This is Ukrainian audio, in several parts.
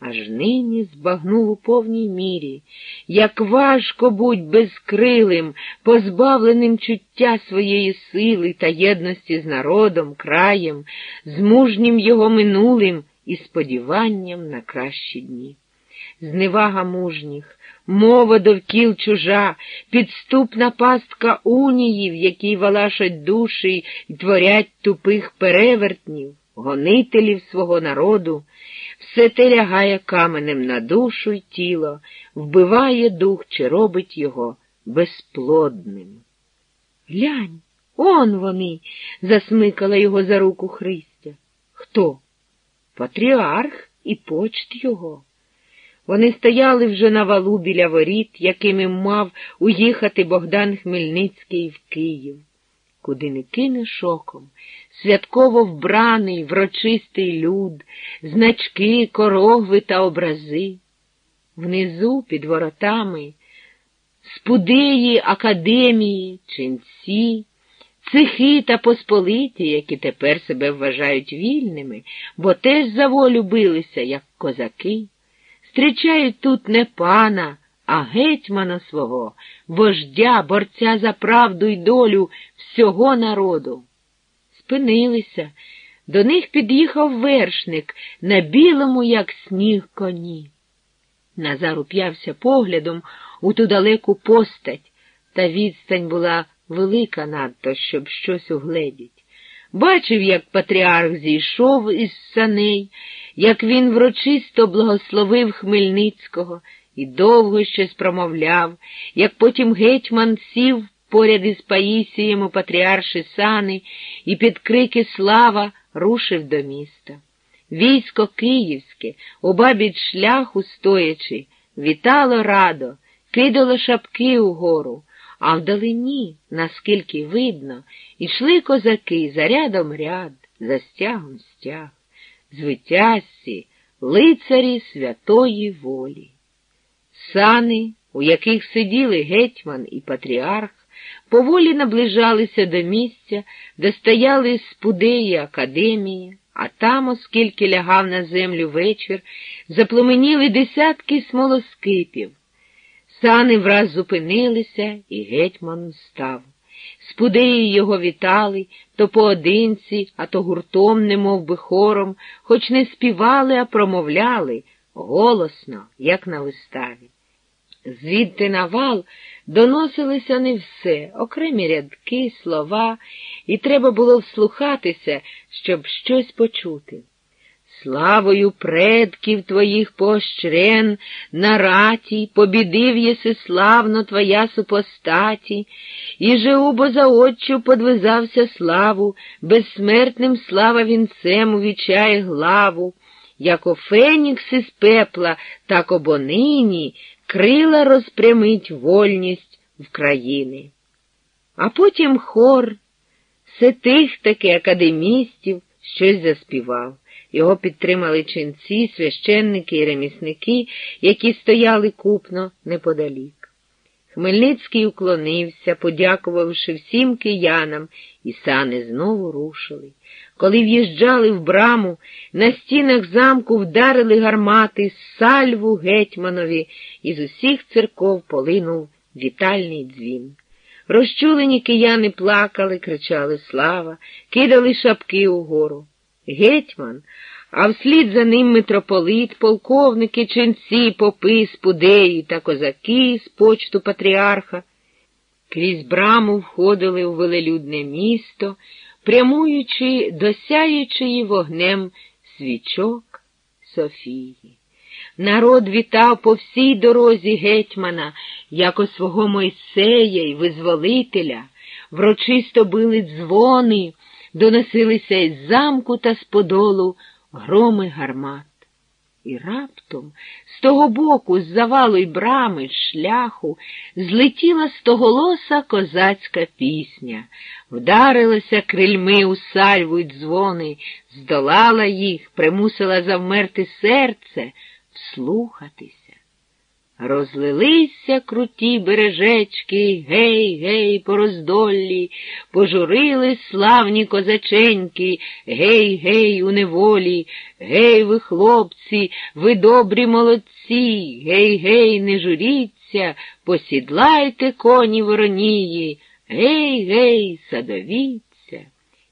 аж нині збагнув у повній мірі, як важко будь безкрилим, позбавленим чуття своєї сили та єдності з народом, краєм, з мужнім його минулим і сподіванням на кращі дні. Зневага мужніх, мова довкіл чужа, підступна пастка унії, в якій валашать душі й творять тупих перевертнів, гонителів свого народу, все те лягає каменем на душу й тіло, вбиває дух чи робить його безплодним. Глянь, он вони, засмикала його за руку Христя. Хто? Патріарх і почт його. Вони стояли вже на валу біля воріт, якими мав уїхати Богдан Хмельницький в Київ. Куди не кине шоком, святково вбраний, врочистий люд, значки, корогви та образи. Внизу, під воротами, спудеї академії, ченці, цехи та посполиті, які тепер себе вважають вільними, бо теж за волю билися, як козаки. Зустрічають тут не пана, а гетьмана свого, вождя, борця за правду й долю всього народу. Спинилися, до них під'їхав вершник на білому, як сніг, коні. Назар уп'явся поглядом у ту далеку постать, та відстань була велика надто, щоб щось угледіть. Бачив, як патріарх зійшов із саней, як він врочисто благословив Хмельницького і довго щось промовляв, як потім гетьман сів поряд із Паїсієм у патріарші сани і під крики слава рушив до міста. Військо київське, обабіч шляху стоячи, вітало радо, кидало шапки угору, а вдалині, наскільки видно, ішли козаки за рядом ряд, за стягом стяг, звитязці, лицарі святої волі. Сани, у яких сиділи гетьман і патріарх, поволі наближалися до місця, де стояли спудеї академії, а там, оскільки лягав на землю вечір, запломеніли десятки смолоскипів. Сани враз зупинилися, і гетьман став. Спудеї його вітали то поодинці, а то гуртом, немов би хором, хоч не співали, а промовляли голосно, як на виставі. Звідти на вал доносилися не все, окремі рядки, слова, і треба було вслухатися, щоб щось почути. Славою предків твоїх поощрен, на раті, побідив єси славно твоя супостаті, і же убо за оччю подвизався славу, безсмертним слава вінцем увічає главу, яко фенікс із пепла, так обонині крила розпрямить вольність в країни. А потім хор, все тих таки академістів щось заспівав. Його підтримали ченці, священники і ремісники, які стояли купно неподалік. Хмельницький уклонився, подякувавши всім киянам, і сани знову рушили. Коли в'їжджали в браму, на стінах замку вдарили гармати сальву гетьманові, і з усіх церков полинув вітальний дзвін. Розчулені кияни плакали, кричали слава, кидали шапки угору. Гетьман, а вслід за ним митрополит, полковники, ченці, попи, спудеї та козаки з почту патріарха. Крізь браму входили у велелюдне місто, прямуючи до сяючої вогнем свічок Софії. Народ вітав по всій дорозі гетьмана, як у свого Мойсея й визволителя, врочисто били дзвони доносилися із замку та з подолу громи гармат. І раптом з того боку, з завалу й брами, з шляху, злетіла стоголоса козацька пісня, вдарилася крильми у сальву й дзвони, здолала їх, примусила завмерти серце, вслухатися. Розлилися круті бережечки, гей, гей, по роздоллі, пожурили славні козаченьки, гей, гей, у неволі, гей, ви, хлопці, ви добрі молодці, гей, гей, не журіться, посідлайте коні воронії, гей, гей, садові.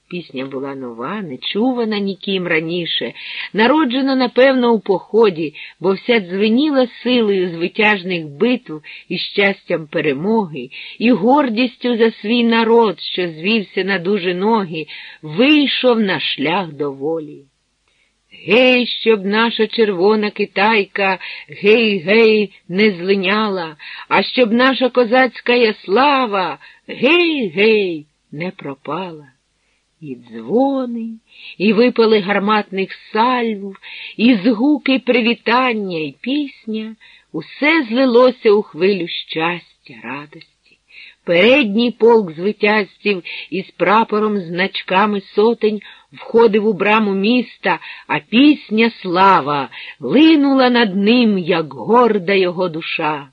Пісня була нова, не чувана ніким раніше, народжена, напевно, у поході, бо вся дзвеніла силою звитяжних битв і щастям перемоги, і гордістю за свій народ, що звівся на дуже ноги, вийшов на шлях до волі. Гей, щоб наша червона китайка, гей, гей, не злиняла, а щоб наша козацька слава, гей, гей, не пропала. І дзвони, і випали гарматних сальв, і згуки привітання, і пісня, усе злилося у хвилю щастя, радості. Передній полк звитязців із прапором значками сотень входив у браму міста, а пісня слава линула над ним, як горда його душа.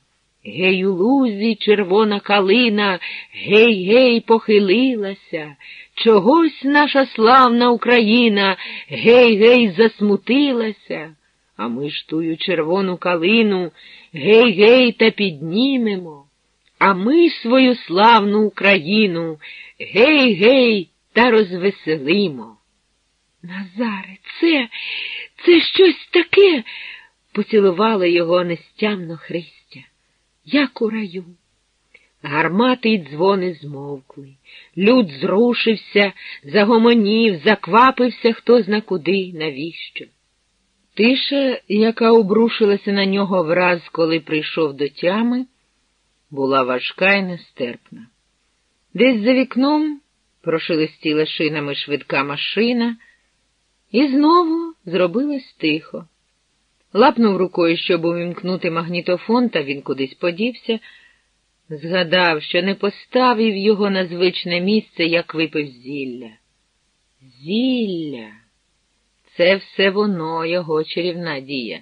Гей, у лузі червона калина, гей, гей, похилилася. Чогось наша славна Україна гей, гей, засмутилася, а ми ж тую червону калину гей, гей, та піднімемо, а ми свою славну Україну гей, гей, та розвеселимо. Назаре, це, це щось таке, поцілувала його нестямно Христя, як у раю. Гармати й дзвони змовкли. Люд зрушився, загомонів, заквапився хто зна куди, навіщо. Тиша, яка обрушилася на нього враз, коли прийшов до тями, була важка і нестерпна. Десь за вікном прошелестіла шинами швидка машина, і знову зробилось тихо. Лапнув рукою, щоб увімкнути магнітофон, та він кудись подівся. Згадав, що не поставив його на звичне місце, як випив зілля. Зілля. Це все воно, його чарівна дія.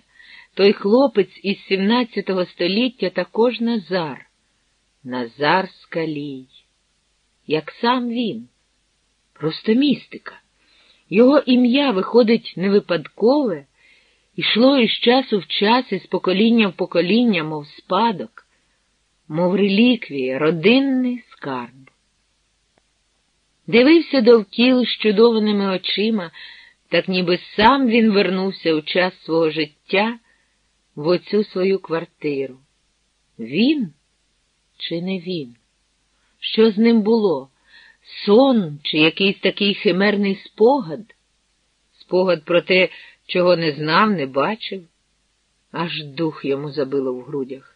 Той хлопець із XVII століття також Назар. Назар Скалій. Як сам він. Просто містика. Його ім'я виходить не випадкове, ішло із часу в час, із покоління в покоління, мов спадок мов реліквія, родинний скарб. Дивився довкіл з чудованими очима, так ніби сам він вернувся у час свого життя в оцю свою квартиру. Він чи не він? Що з ним було? Сон чи якийсь такий химерний спогад? Спогад про те, чого не знав, не бачив, аж дух йому забило в грудях.